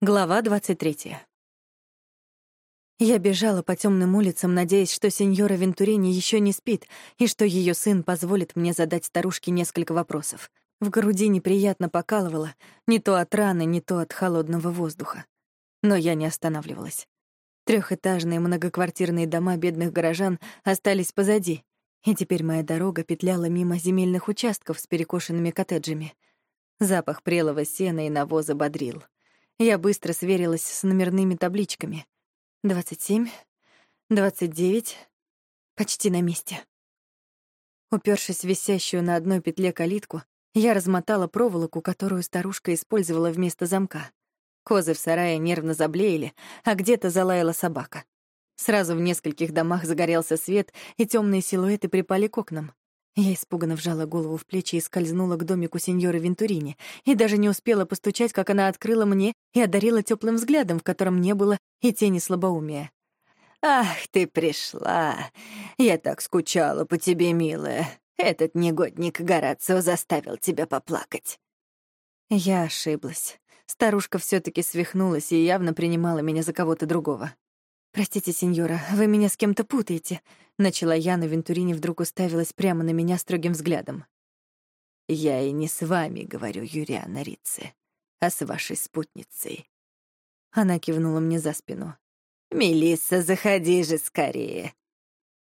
Глава 23. Я бежала по темным улицам, надеясь, что сеньора Вентурини еще не спит и что ее сын позволит мне задать старушке несколько вопросов. В груди неприятно покалывало, не то от раны, не то от холодного воздуха. Но я не останавливалась. Трехэтажные многоквартирные дома бедных горожан остались позади, и теперь моя дорога петляла мимо земельных участков с перекошенными коттеджами. Запах прелого сена и навоза бодрил — я быстро сверилась с номерными табличками. 27, 29, почти на месте. Упершись в висящую на одной петле калитку, я размотала проволоку, которую старушка использовала вместо замка. Козы в сарае нервно заблеяли, а где-то залаяла собака. Сразу в нескольких домах загорелся свет, и темные силуэты припали к окнам. Я испуганно вжала голову в плечи и скользнула к домику сеньоры Вентурини, и даже не успела постучать, как она открыла мне и одарила теплым взглядом, в котором не было и тени слабоумия. «Ах, ты пришла! Я так скучала по тебе, милая. Этот негодник Горацио заставил тебя поплакать». Я ошиблась. Старушка все таки свихнулась и явно принимала меня за кого-то другого. «Простите, сеньора, вы меня с кем-то путаете», — начала я, но Вентурини вдруг уставилась прямо на меня строгим взглядом. «Я и не с вами говорю, Юриана Рицци, а с вашей спутницей». Она кивнула мне за спину. «Мелисса, заходи же скорее».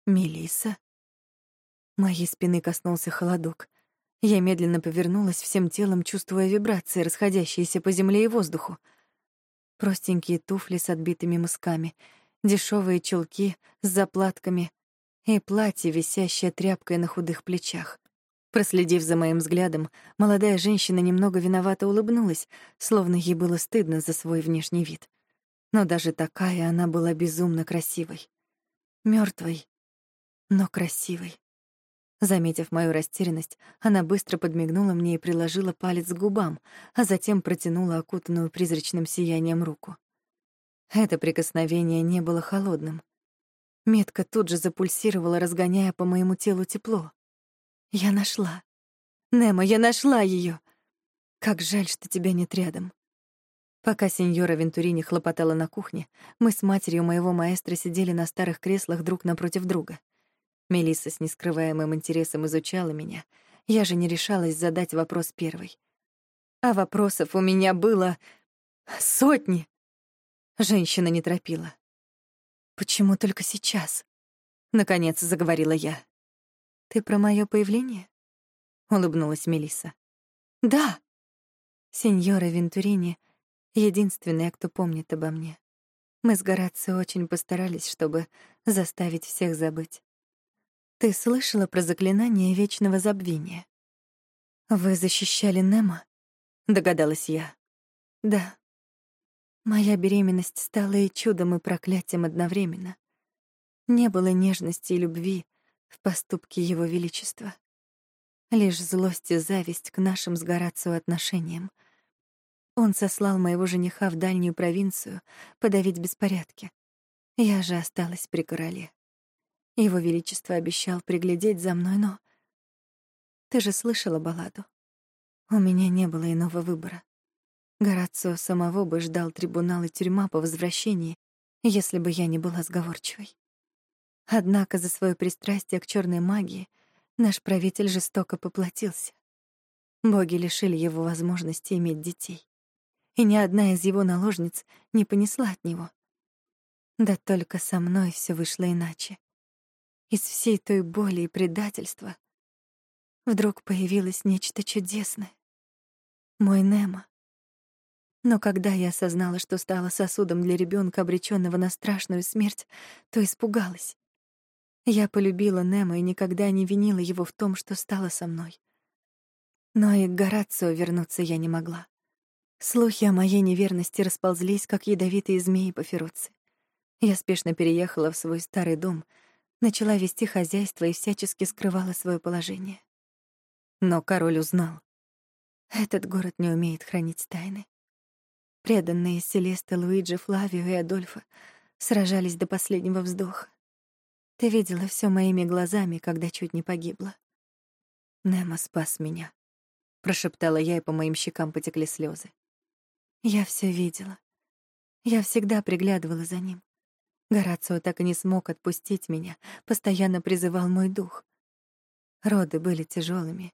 «Мелисса?» Моей спины коснулся холодок. Я медленно повернулась всем телом, чувствуя вибрации, расходящиеся по земле и воздуху. Простенькие туфли с отбитыми мысками — дешевые чулки с заплатками и платье, висящее тряпкой на худых плечах. Проследив за моим взглядом, молодая женщина немного виновато улыбнулась, словно ей было стыдно за свой внешний вид. Но даже такая она была безумно красивой. мертвой, но красивой. Заметив мою растерянность, она быстро подмигнула мне и приложила палец к губам, а затем протянула окутанную призрачным сиянием руку. Это прикосновение не было холодным. Метка тут же запульсировала, разгоняя по моему телу тепло. Я нашла. Немо, я нашла ее. Как жаль, что тебя нет рядом. Пока сеньора Вентурини хлопотала на кухне, мы с матерью моего маэстро сидели на старых креслах друг напротив друга. Мелисса с нескрываемым интересом изучала меня. Я же не решалась задать вопрос первой. А вопросов у меня было сотни. Женщина не торопила. «Почему только сейчас?» — наконец заговорила я. «Ты про мое появление?» — улыбнулась Мелиса. «Да!» Сеньора Вентурини — единственная, кто помнит обо мне. Мы с Горацио очень постарались, чтобы заставить всех забыть. Ты слышала про заклинание вечного забвения? Вы защищали Немо? Догадалась я. Да. Моя беременность стала и чудом, и проклятием одновременно. Не было нежности и любви в поступке Его Величества. Лишь злость и зависть к нашим с Горацио отношениям. Он сослал моего жениха в дальнюю провинцию подавить беспорядки. Я же осталась при короле. Его Величество обещал приглядеть за мной, но... Ты же слышала балладу. У меня не было иного выбора. Горацио самого бы ждал трибунал и тюрьма по возвращении, если бы я не была сговорчивой. Однако за свое пристрастие к черной магии наш правитель жестоко поплатился. Боги лишили его возможности иметь детей. И ни одна из его наложниц не понесла от него. Да только со мной все вышло иначе. Из всей той боли и предательства вдруг появилось нечто чудесное. Мой Немо. Но когда я осознала, что стала сосудом для ребенка, обреченного на страшную смерть, то испугалась. Я полюбила Немо и никогда не винила его в том, что стало со мной. Но и к Горацио вернуться я не могла. Слухи о моей неверности расползлись, как ядовитые змеи по Феруции. Я спешно переехала в свой старый дом, начала вести хозяйство и всячески скрывала свое положение. Но король узнал. Этот город не умеет хранить тайны. Преданные Селеста, Луиджи, Флавио и Адольфо сражались до последнего вздоха. Ты видела все моими глазами, когда чуть не погибла. Немо спас меня, прошептала я, и по моим щекам потекли слезы. Я все видела. Я всегда приглядывала за ним. Горацио так и не смог отпустить меня, постоянно призывал мой дух. Роды были тяжелыми,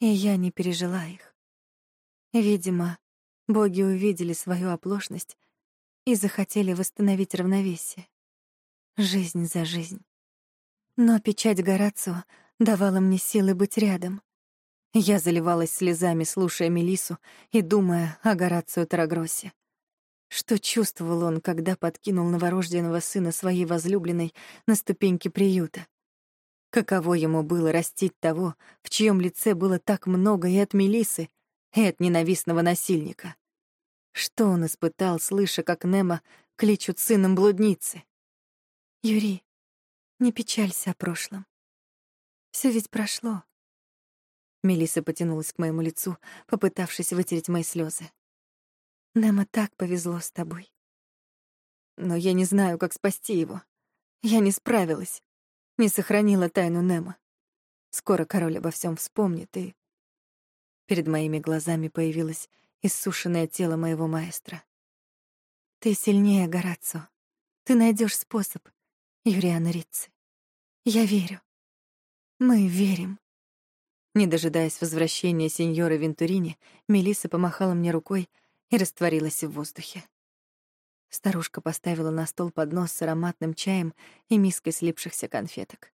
и я не пережила их. Видимо, боги увидели свою оплошность и захотели восстановить равновесие. Жизнь за жизнь. Но печать Горацио давала мне силы быть рядом. Я заливалась слезами, слушая Мелису и думая о Горацио Тарагросе. Что чувствовал он, когда подкинул новорожденного сына своей возлюбленной на ступеньки приюта? Каково ему было растить того, в чьем лице было так много и от Мелисы, и от ненавистного насильника? Что он испытал, слыша, как Немо кличут сыном блудницы? «Юрий, не печалься о прошлом. Все ведь прошло». Мелиса потянулась к моему лицу, попытавшись вытереть мои слезы. «Немо так повезло с тобой. Но я не знаю, как спасти его. Я не справилась не сохранила тайну Немо. Скоро король обо всем вспомнит, и... Перед моими глазами появилось иссушенное тело моего маэстро. Ты сильнее, Горацо. Ты найдешь способ, Юриана Рицци. Я верю. Мы верим. Не дожидаясь возвращения сеньора Вентурини, Мелисса помахала мне рукой и растворилась в воздухе. Старушка поставила на стол поднос с ароматным чаем и миской слипшихся конфеток.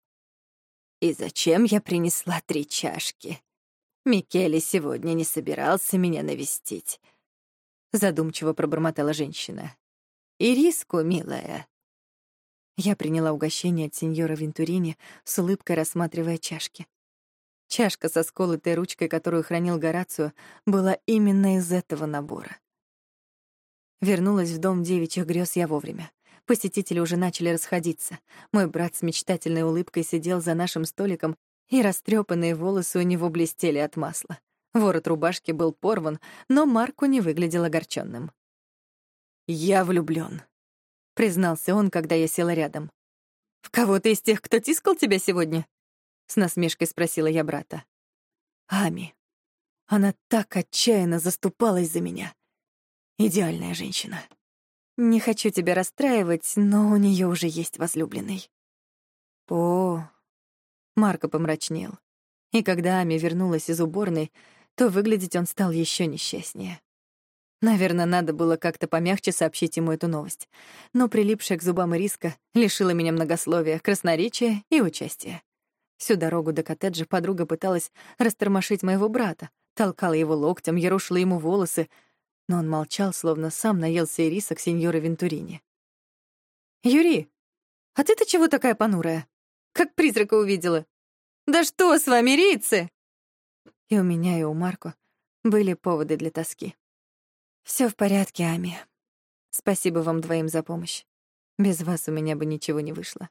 «И зачем я принесла три чашки? Микеле сегодня не собирался меня навестить», — задумчиво пробормотала женщина. «Ириску, милая». Я приняла угощение от сеньора Вентурини с улыбкой рассматривая чашки. Чашка со сколотой ручкой, которую хранил Горацио, была именно из этого набора. Вернулась в дом девичьих грез я вовремя. Посетители уже начали расходиться. Мой брат с мечтательной улыбкой сидел за нашим столиком, и растрепанные волосы у него блестели от масла. Ворот рубашки был порван, но Марку не выглядел огорченным. «Я влюблён», — признался он, когда я села рядом. «В кого ты из тех, кто тискал тебя сегодня?» — с насмешкой спросила я брата. «Ами. Она так отчаянно заступалась за меня. Идеальная женщина. Не хочу тебя расстраивать, но у нее уже есть возлюбленный. О, Марко помрачнел. И когда Ами вернулась из уборной, то выглядеть он стал еще несчастнее. Наверное, надо было как-то помягче сообщить ему эту новость. Но прилипшая к зубам риска лишила меня многословия, красноречия и участия. Всю дорогу до коттеджа подруга пыталась растормошить моего брата, толкала его локтем, ярушила ему волосы, но он молчал, словно сам наелся ирисок сеньора Вентурини. «Юри, а ты-то чего такая понурая? Как призрака увидела? Да что с вами, рейцы?» И у меня, и у Марко были поводы для тоски. Все в порядке, Ами. Спасибо вам двоим за помощь. Без вас у меня бы ничего не вышло.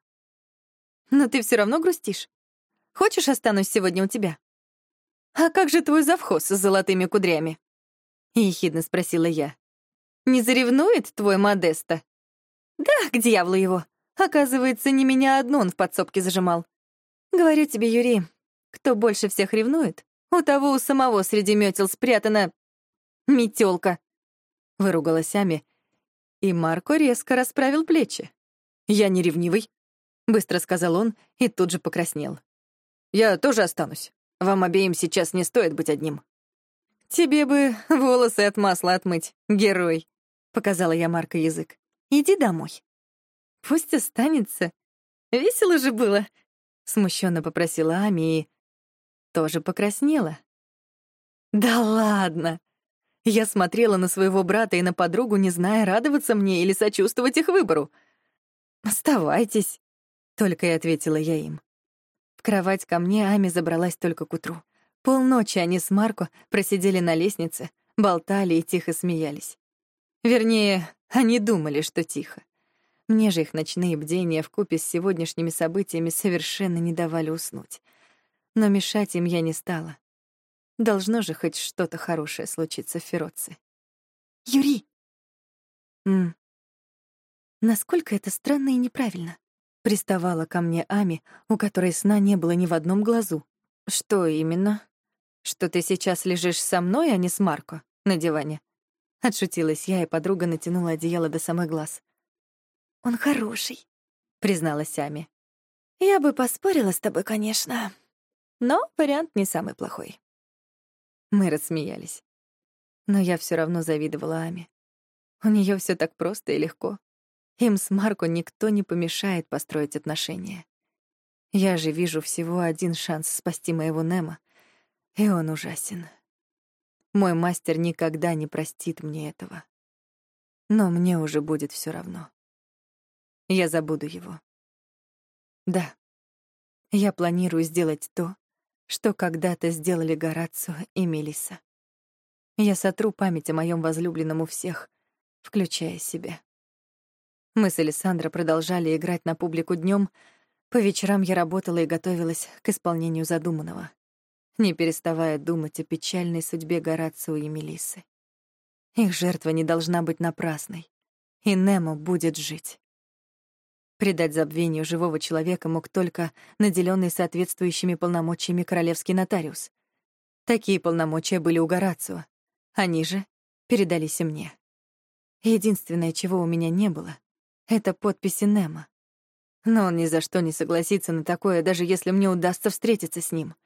Но ты все равно грустишь. Хочешь, останусь сегодня у тебя? А как же твой завхоз с золотыми кудрями? — ехидно спросила я. «Не заревнует твой Модеста?» «Да, к дьяволу его. Оказывается, не меня одну он в подсобке зажимал. Говорю тебе, Юрий, кто больше всех ревнует, у того у самого среди метел спрятана... метелка. Выругалась Ами, и Марко резко расправил плечи. «Я не ревнивый», — быстро сказал он и тут же покраснел. «Я тоже останусь. Вам обеим сейчас не стоит быть одним». «Тебе бы волосы от масла отмыть, герой», — показала я Марка язык. «Иди домой». «Пусть останется. Весело же было», — смущенно попросила Ами и тоже покраснела. «Да ладно!» Я смотрела на своего брата и на подругу, не зная, радоваться мне или сочувствовать их выбору. «Оставайтесь», — только и ответила я им. В кровать ко мне Ами забралась только к утру. Полночи они с Марко просидели на лестнице, болтали и тихо смеялись. Вернее, они думали, что тихо. Мне же их ночные бдения вкупе с сегодняшними событиями совершенно не давали уснуть. Но мешать им я не стала. Должно же хоть что-то хорошее случиться в Фероце. «Юри!» «М. Насколько это странно и неправильно?» Приставала ко мне Ами, у которой сна не было ни в одном глазу. «Что именно?» что ты сейчас лежишь со мной, а не с Марко на диване. Отшутилась я, и подруга натянула одеяло до самых глаз. «Он хороший», — призналась Ами. «Я бы поспорила с тобой, конечно, но вариант не самый плохой». Мы рассмеялись. Но я все равно завидовала Ами. У нее все так просто и легко. Им с Марко никто не помешает построить отношения. Я же вижу всего один шанс спасти моего Немо, и он ужасен. Мой мастер никогда не простит мне этого. Но мне уже будет все равно. Я забуду его. Да, я планирую сделать то, что когда-то сделали Горацио и Мелисса. Я сотру память о моем возлюбленном у всех, включая себя. Мы с Александрой продолжали играть на публику днем. По вечерам я работала и готовилась к исполнению задуманного не переставая думать о печальной судьбе Горацио и Мелиссы. Их жертва не должна быть напрасной, и Немо будет жить. Предать забвению живого человека мог только наделенный соответствующими полномочиями королевский нотариус. Такие полномочия были у Горацио, они же передались и мне. Единственное, чего у меня не было, — это подписи Немо. Но он ни за что не согласится на такое, даже если мне удастся встретиться с ним —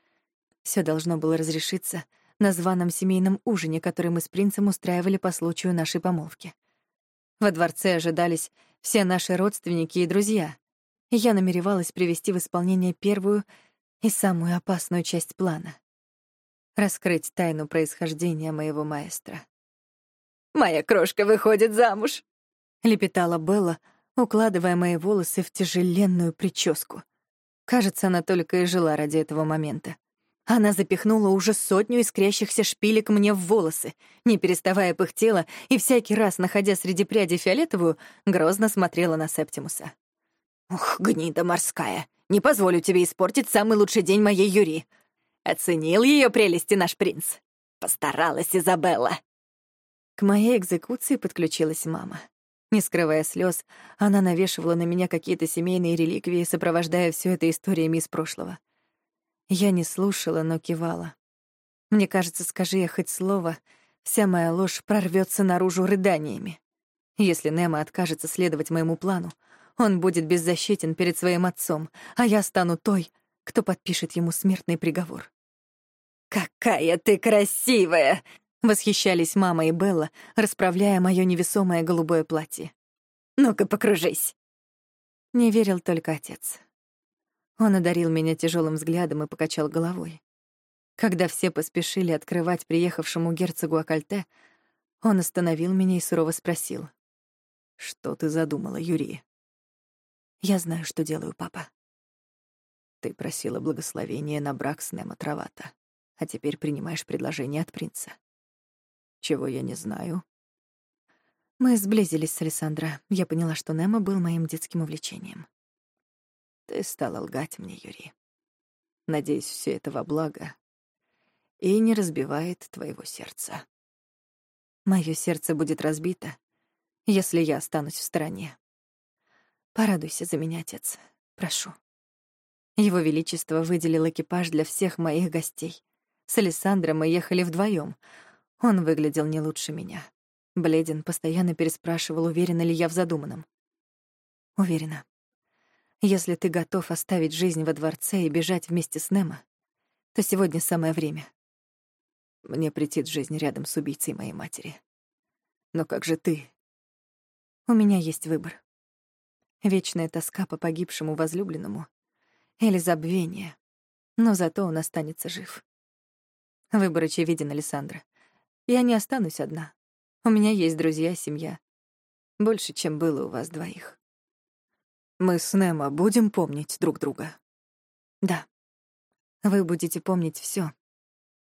все должно было разрешиться на званом семейном ужине, который мы с принцем устраивали по случаю нашей помолвки. Во дворце ожидались все наши родственники и друзья, я намеревалась привести в исполнение первую и самую опасную часть плана — раскрыть тайну происхождения моего маэстро. «Моя крошка выходит замуж!» — лепетала Белла, укладывая мои волосы в тяжеленную прическу. Кажется, она только и жила ради этого момента. Она запихнула уже сотню искрящихся шпилек мне в волосы, не переставая пыхтела и всякий раз, находя среди прядей фиолетовую, грозно смотрела на Септимуса. «Ух, гнида морская! Не позволю тебе испортить самый лучший день моей Юри. Оценил ее прелести наш принц. Постаралась Изабелла». К моей экзекуции подключилась мама. Не скрывая слез, она навешивала на меня какие-то семейные реликвии, сопровождая все это историями из прошлого. Я не слушала, но кивала. Мне кажется, скажи я хоть слово, вся моя ложь прорвется наружу рыданиями. Если Немо откажется следовать моему плану, он будет беззащитен перед своим отцом, а я стану той, кто подпишет ему смертный приговор. «Какая ты красивая!» — восхищались мама и Белла, расправляя моё невесомое голубое платье. «Ну-ка, покружись!» Не верил только отец. Он одарил меня тяжелым взглядом и покачал головой. Когда все поспешили открывать приехавшему герцогу Акальте, он остановил меня и сурово спросил. «Что ты задумала, Юрий?» «Я знаю, что делаю, папа». «Ты просила благословения на брак с Немо Травата, а теперь принимаешь предложение от принца. Чего я не знаю?» Мы сблизились с Александра. Я поняла, что Немо был моим детским увлечением. Ты стала лгать мне, Юрий. Надеюсь, все это во благо и не разбивает твоего сердца. Мое сердце будет разбито, если я останусь в стороне. Порадуйся за меня, отец, прошу. Его Величество выделил экипаж для всех моих гостей. С Александром мы ехали вдвоем. Он выглядел не лучше меня. Бледен постоянно переспрашивал, уверена ли я в задуманном. Уверена. Если ты готов оставить жизнь во дворце и бежать вместе с Немо, то сегодня самое время. Мне претит жизнь рядом с убийцей моей матери. Но как же ты? У меня есть выбор. Вечная тоска по погибшему возлюбленному или забвение, но зато он останется жив. Выбор очевиден, Александра. Я не останусь одна. У меня есть друзья, семья. Больше, чем было у вас двоих. Мы с Немо будем помнить друг друга? Да. Вы будете помнить все,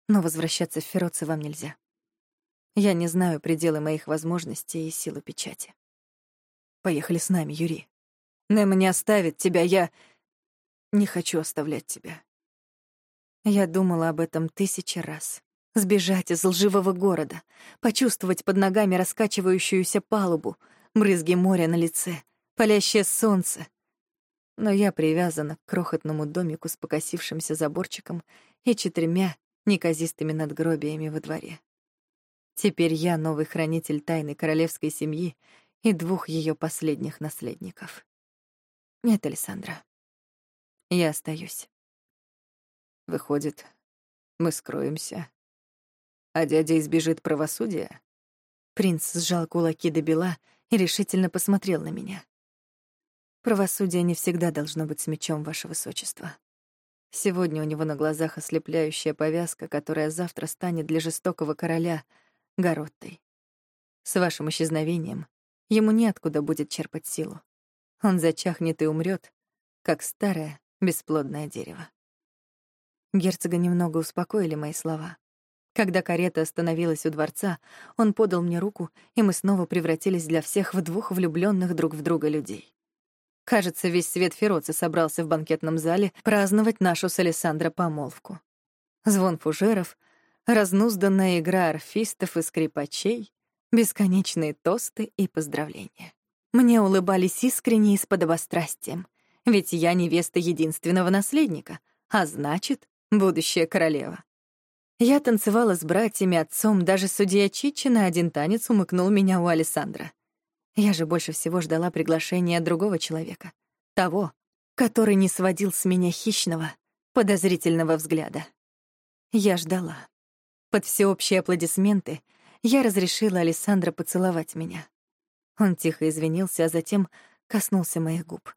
но возвращаться в Фероце вам нельзя. Я не знаю пределы моих возможностей и силу печати. Поехали с нами, Юрий. Немо не оставит тебя, я... Не хочу оставлять тебя. Я думала об этом тысячи раз. Сбежать из лживого города, почувствовать под ногами раскачивающуюся палубу, брызги моря на лице — палящее солнце. Но я привязана к крохотному домику с покосившимся заборчиком и четырьмя неказистыми надгробиями во дворе. Теперь я новый хранитель тайны королевской семьи и двух ее последних наследников. Нет, Александра. Я остаюсь. Выходит, мы скроемся. А дядя избежит правосудия? Принц сжал кулаки до бела и решительно посмотрел на меня. Правосудие не всегда должно быть с мечом, ваше высочество. Сегодня у него на глазах ослепляющая повязка, которая завтра станет для жестокого короля Гороттой. С вашим исчезновением ему неоткуда будет черпать силу. Он зачахнет и умрет, как старое бесплодное дерево. Герцога немного успокоили мои слова. Когда карета остановилась у дворца, он подал мне руку, и мы снова превратились для всех в двух влюбленных друг в друга людей. Кажется, весь свет Фероцы собрался в банкетном зале праздновать нашу с Александро помолвку. Звон фужеров, разнузданная игра орфистов и скрипачей, бесконечные тосты и поздравления. Мне улыбались искренне и с подобострастием, ведь я невеста единственного наследника, а значит, будущая королева. Я танцевала с братьями, отцом, даже судья Чичи на один танец умыкнул меня у Александра. Я же больше всего ждала приглашения другого человека. Того, который не сводил с меня хищного, подозрительного взгляда. Я ждала. Под всеобщие аплодисменты я разрешила Александра поцеловать меня. Он тихо извинился, а затем коснулся моих губ.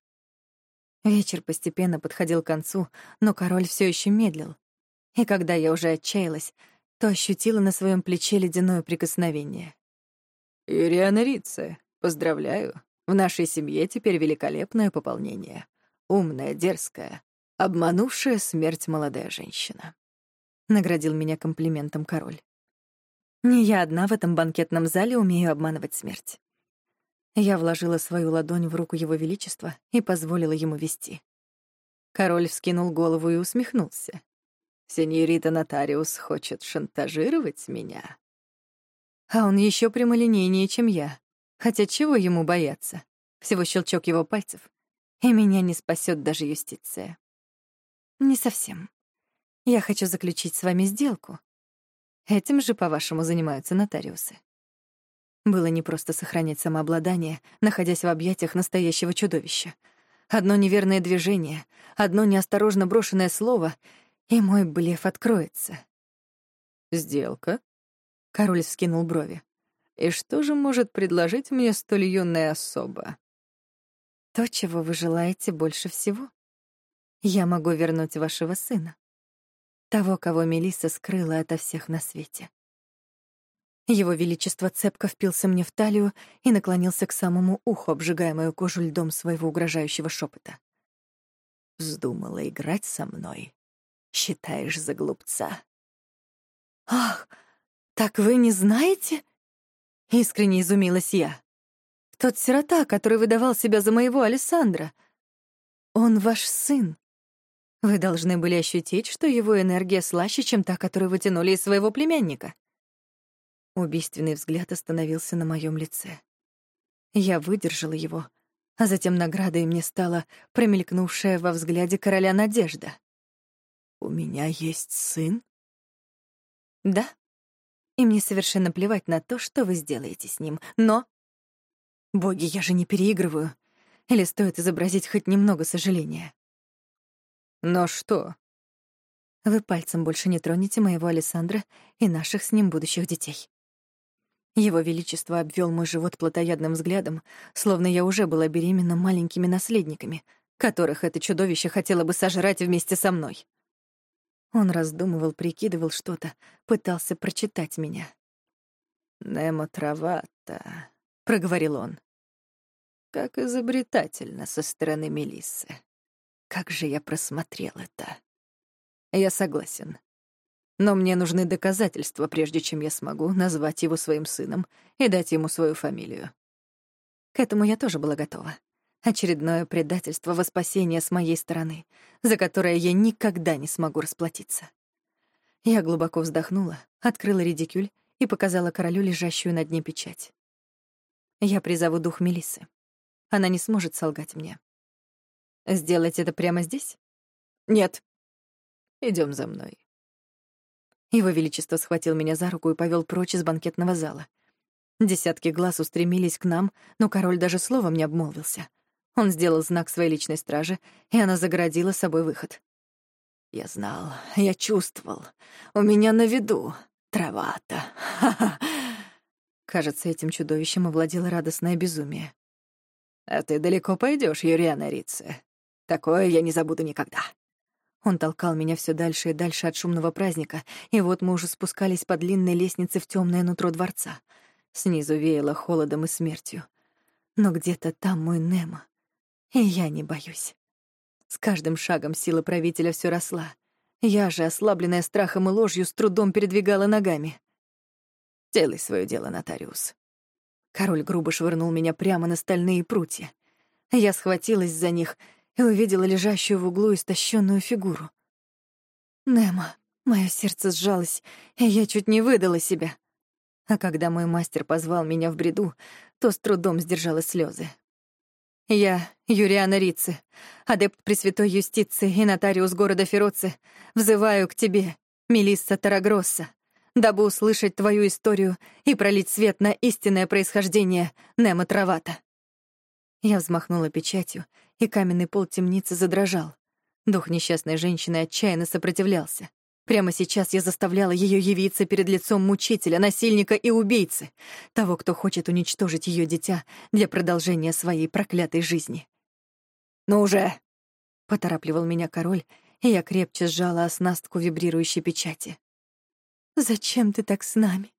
Вечер постепенно подходил к концу, но король все еще медлил. И когда я уже отчаялась, то ощутила на своем плече ледяное прикосновение. «Ириана Рице, поздравляю. В нашей семье теперь великолепное пополнение. Умная, дерзкая, обманувшая смерть молодая женщина». Наградил меня комплиментом король. Не я одна в этом банкетном зале умею обманывать смерть. Я вложила свою ладонь в руку Его Величества и позволила ему вести. Король вскинул голову и усмехнулся. «Сеньорита Нотариус хочет шантажировать меня?» А он еще прямолинейнее, чем я. Хотя чего ему бояться? Всего щелчок его пальцев, и меня не спасет даже юстиция. Не совсем. Я хочу заключить с вами сделку. Этим же, по-вашему, занимаются нотариусы. Было непросто сохранять самообладание, находясь в объятиях настоящего чудовища. Одно неверное движение, одно неосторожно брошенное слово, и мой блеф откроется. «Сделка?» — король вскинул брови. «И что же может предложить мне столь юная особа?» «То, чего вы желаете больше всего. Я могу вернуть вашего сына. Того, кого Мелисса скрыла ото всех на свете». Его Величество цепко впился мне в талию и наклонился к самому уху, обжигая мою кожу льдом своего угрожающего шепота. «Вздумала играть со мной? Считаешь за глупца?» «Ах, так вы не знаете?» — искренне изумилась я. «Тот сирота, который выдавал себя за моего Александра. Он ваш сын. Вы должны были ощутить, что его энергия слаще, чем та, которую вы тянули из своего племянника». Убийственный взгляд остановился на моем лице. Я выдержала его, а затем наградой мне стала промелькнувшая во взгляде короля надежда. «У меня есть сын?» «Да. И мне совершенно плевать на то, что вы сделаете с ним. Но... Боги, я же не переигрываю. Или стоит изобразить хоть немного сожаления?» «Но что?» Вы пальцем больше не тронете моего Александра и наших с ним будущих детей. Его Величество обвел мой живот плотоядным взглядом, словно я уже была беременна маленькими наследниками, которых это чудовище хотело бы сожрать вместе со мной. Он раздумывал, прикидывал что-то, пытался прочитать меня. «Немо Травата», — проговорил он. «Как изобретательно со стороны Мелиссы. Как же я просмотрел это. Я согласен. Но мне нужны доказательства, прежде чем я смогу назвать его своим сыном и дать ему свою фамилию. К этому я тоже была готова. Очередное предательство во спасение с моей стороны, за которое я никогда не смогу расплатиться. Я глубоко вздохнула, открыла редикюль и показала королю лежащую на дне печать. Я призову дух Мелиссы. Она не сможет солгать мне. Сделать это прямо здесь? Нет. Идем за мной. Его Величество схватил меня за руку и повел прочь из банкетного зала. Десятки глаз устремились к нам, но король даже словом не обмолвился. Он сделал знак своей личной стражи, и она загородила собой выход. «Я знал, я чувствовал. У меня на виду. Трава-то. Ха-ха!» Кажется, этим чудовищем овладело радостное безумие. «А ты далеко пойдешь, Юриана Рице. Такое я не забуду никогда». Он толкал меня все дальше и дальше от шумного праздника, и вот мы уже спускались по длинной лестнице в темное нутро дворца. Снизу веяло холодом и смертью. Но где-то там мой Немо. И я не боюсь. С каждым шагом сила правителя все росла. Я же, ослабленная страхом и ложью, с трудом передвигала ногами. «Делай свое дело, нотариус». Король грубо швырнул меня прямо на стальные прутья. Я схватилась за них и увидела лежащую в углу истощенную фигуру. Немо, мое сердце сжалось, и я чуть не выдала себя. А когда мой мастер позвал меня в бреду, то с трудом сдержала слезы. Я, Юриана Рицы, адепт Пресвятой Юстиции и нотариус города Фероцы, взываю к тебе, Мелисса Тарагросса, дабы услышать твою историю и пролить свет на истинное происхождение Немо Травата. Я взмахнула печатью, и каменный пол темницы задрожал. Дух несчастной женщины отчаянно сопротивлялся. Прямо сейчас я заставляла ее явиться перед лицом мучителя, насильника и убийцы, того, кто хочет уничтожить ее дитя для продолжения своей проклятой жизни. «Ну уже!» — поторапливал меня король, и я крепче сжала оснастку вибрирующей печати. «Зачем ты так с нами,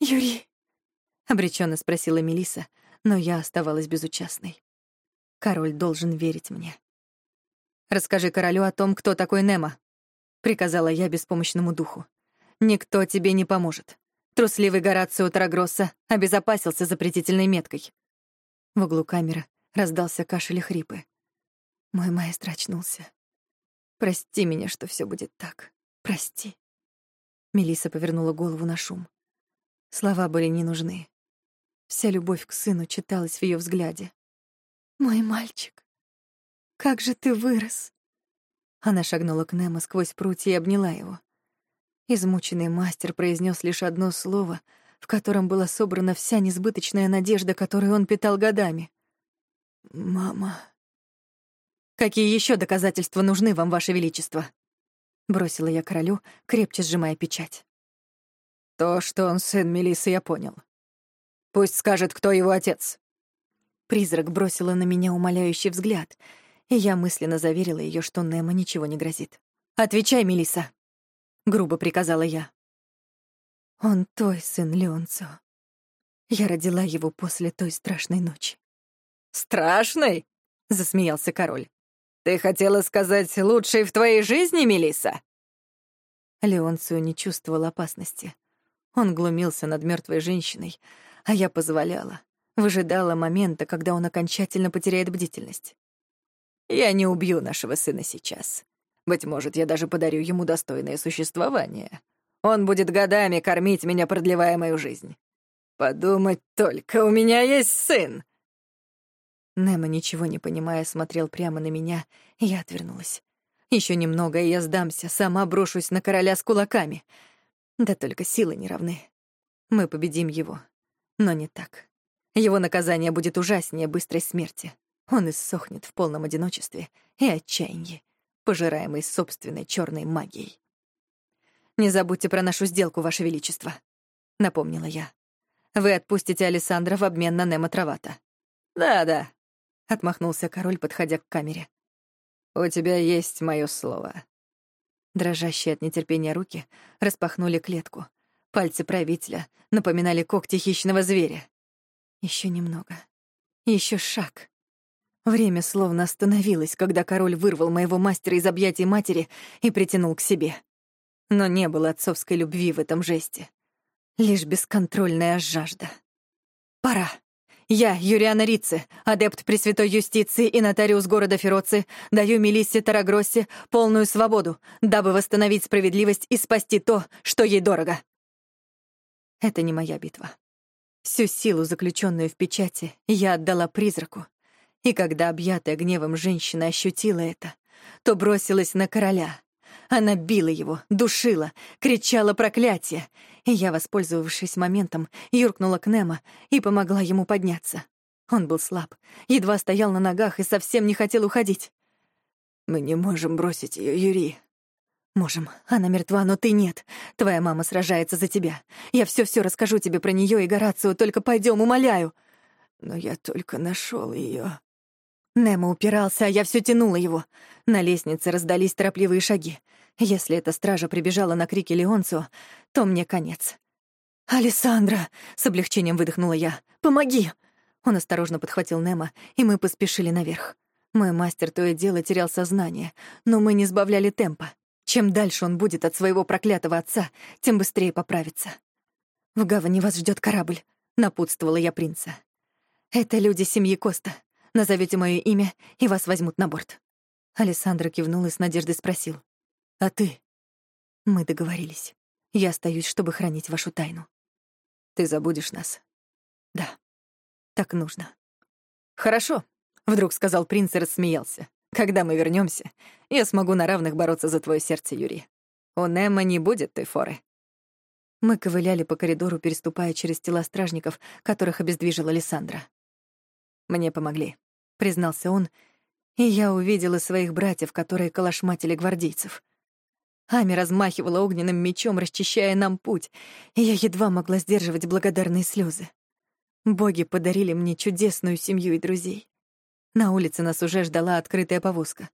Юрий?» — обреченно спросила Мелиса, но я оставалась безучастной. Король должен верить мне. «Расскажи королю о том, кто такой Немо», — приказала я беспомощному духу. «Никто тебе не поможет. Трусливый Горацио Тарагросса обезопасился запретительной меткой». В углу камеры раздался кашель и хрипы. Мой маэстро очнулся. «Прости меня, что все будет так. Прости». Мелиса повернула голову на шум. Слова были не нужны. Вся любовь к сыну читалась в ее взгляде. «Мой мальчик, как же ты вырос!» Она шагнула к Немо сквозь прутья и обняла его. Измученный мастер произнес лишь одно слово, в котором была собрана вся несбыточная надежда, которую он питал годами. «Мама...» «Какие еще доказательства нужны вам, Ваше Величество?» Бросила я королю, крепче сжимая печать. «То, что он сын Мелисы, я понял. Пусть скажет, кто его отец». Призрак бросила на меня умоляющий взгляд — и я мысленно заверила ее, что Немо ничего не грозит. «Отвечай, Мелиса, грубо приказала я. «Он твой сын Леонцо. Я родила его после той страшной ночи». «Страшной?» — засмеялся король. «Ты хотела сказать лучшей в твоей жизни, Мелиса? Леонцио не чувствовал опасности. Он глумился над мертвой женщиной, а я позволяла, выжидала момента, когда он окончательно потеряет бдительность. Я не убью нашего сына сейчас. Быть может, я даже подарю ему достойное существование. Он будет годами кормить меня, продлевая мою жизнь. Подумать только, у меня есть сын!» Немо, ничего не понимая, смотрел прямо на меня, и я отвернулась. Еще немного, и я сдамся, сама брошусь на короля с кулаками. Да только силы не равны. Мы победим его. Но не так. Его наказание будет ужаснее быстрой смерти. Он иссохнет в полном одиночестве и отчаянии, пожираемый собственной черной магией. «Не забудьте про нашу сделку, Ваше Величество», — напомнила я. «Вы отпустите Александра в обмен на Немо Травата». «Да-да», — отмахнулся король, подходя к камере. «У тебя есть мое слово». Дрожащие от нетерпения руки распахнули клетку. Пальцы правителя напоминали когти хищного зверя. Еще немного. Еще шаг. Время словно остановилось, когда король вырвал моего мастера из объятий матери и притянул к себе. Но не было отцовской любви в этом жесте. Лишь бесконтрольная жажда. Пора. Я, Юриана Рице, адепт Пресвятой Юстиции и нотариус города Фероци, даю Мелиссе Тарагроссе полную свободу, дабы восстановить справедливость и спасти то, что ей дорого. Это не моя битва. Всю силу, заключенную в печати, я отдала призраку, и когда объятая гневом женщина ощутила это, то бросилась на короля. Она била его, душила, кричала проклятие. И я, воспользовавшись моментом, юркнула к Немо и помогла ему подняться. Он был слаб, едва стоял на ногах и совсем не хотел уходить. «Мы не можем бросить ее, Юрий». «Можем. Она мертва, но ты нет. Твоя мама сражается за тебя. Я все-все расскажу тебе про нее и Горацию, только пойдем, умоляю». «Но я только нашел ее. Немо упирался, а я все тянула его. На лестнице раздались торопливые шаги. Если эта стража прибежала на крики Леонцио, то мне конец. «Алессандра!» — с облегчением выдохнула я. «Помоги!» Он осторожно подхватил Немо, и мы поспешили наверх. Мой мастер то и дело терял сознание, но мы не сбавляли темпа. Чем дальше он будет от своего проклятого отца, тем быстрее поправится. «В гавани вас ждет корабль», — напутствовала я принца. «Это люди семьи Коста. Назовете мое имя, и вас возьмут на борт». Александр кивнул и с надеждой спросил. «А ты?» «Мы договорились. Я остаюсь, чтобы хранить вашу тайну». «Ты забудешь нас?» «Да, так нужно». «Хорошо», — вдруг сказал принц и рассмеялся. «Когда мы вернемся, я смогу на равных бороться за твое сердце, Юрий. У Немо не будет той форы». Мы ковыляли по коридору, переступая через тела стражников, которых обездвижила Лиссандра. Мне помогли, признался он, и я увидела своих братьев, которые калашматили гвардейцев. Ами размахивала огненным мечом, расчищая нам путь, и я едва могла сдерживать благодарные слезы. Боги подарили мне чудесную семью и друзей. На улице нас уже ждала открытая повозка.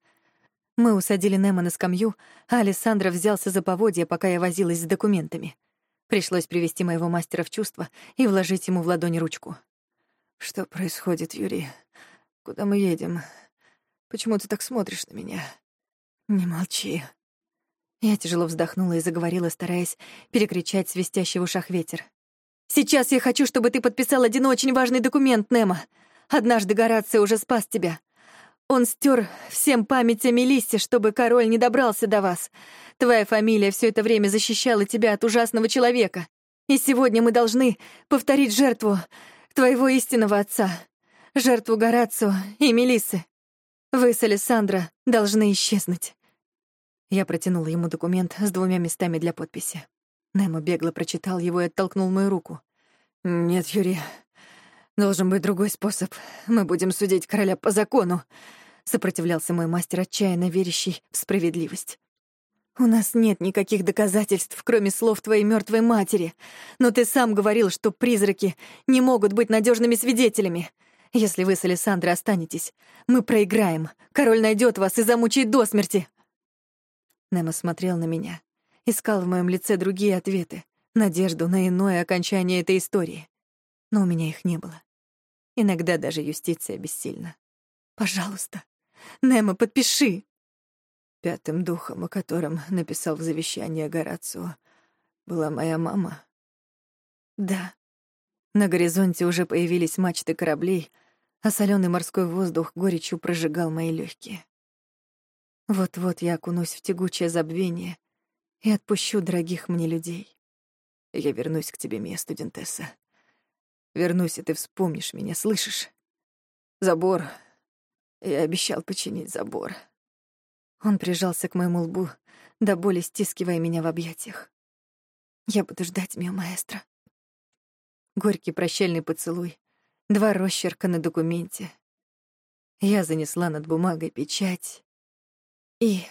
Мы усадили Немо на скамью, а Александра взялся за поводья, пока я возилась с документами. Пришлось привести моего мастера в чувство и вложить ему в ладонь ручку. Что происходит, Юрий? Куда мы едем? Почему ты так смотришь на меня? Не молчи. Я тяжело вздохнула и заговорила, стараясь перекричать свистящий в ушах ветер. «Сейчас я хочу, чтобы ты подписал один очень важный документ, Немо. Однажды Горация уже спас тебя. Он стер всем память о Мелиссе, чтобы король не добрался до вас. Твоя фамилия все это время защищала тебя от ужасного человека. И сегодня мы должны повторить жертву твоего истинного отца, жертву Горацио и Мелиссы. Вы с Александра должны исчезнуть». Я протянула ему документ с двумя местами для подписи. Немо бегло прочитал его и оттолкнул мою руку. «Нет, Юрий, должен быть другой способ. Мы будем судить короля по закону», — сопротивлялся мой мастер, отчаянно верящий в справедливость. «У нас нет никаких доказательств, кроме слов твоей мертвой матери. Но ты сам говорил, что призраки не могут быть надежными свидетелями. Если вы с Александрой останетесь, мы проиграем. Король найдет вас и замучает до смерти». Немо смотрел на меня, искал в моем лице другие ответы, надежду на иное окончание этой истории. Но у меня их не было. Иногда даже юстиция бессильна. «Пожалуйста, Немо, подпиши!» Пятым духом, о котором написал в завещании Горацио, была моя мама. Да. На горизонте уже появились мачты кораблей, а соленый морской воздух горечью прожигал мои легкие. Вот-вот я окунусь в тягучее забвение и отпущу дорогих мне людей. Я вернусь к тебе, моя студентесса. Вернусь, и ты вспомнишь меня, слышишь? Забор. Я обещал починить забор. Он прижался к моему лбу, до боли стискивая меня в объятиях. Я буду ждать, мио маэстро. Горький прощальный поцелуй, два росчерка на документе. Я занесла над бумагой печать и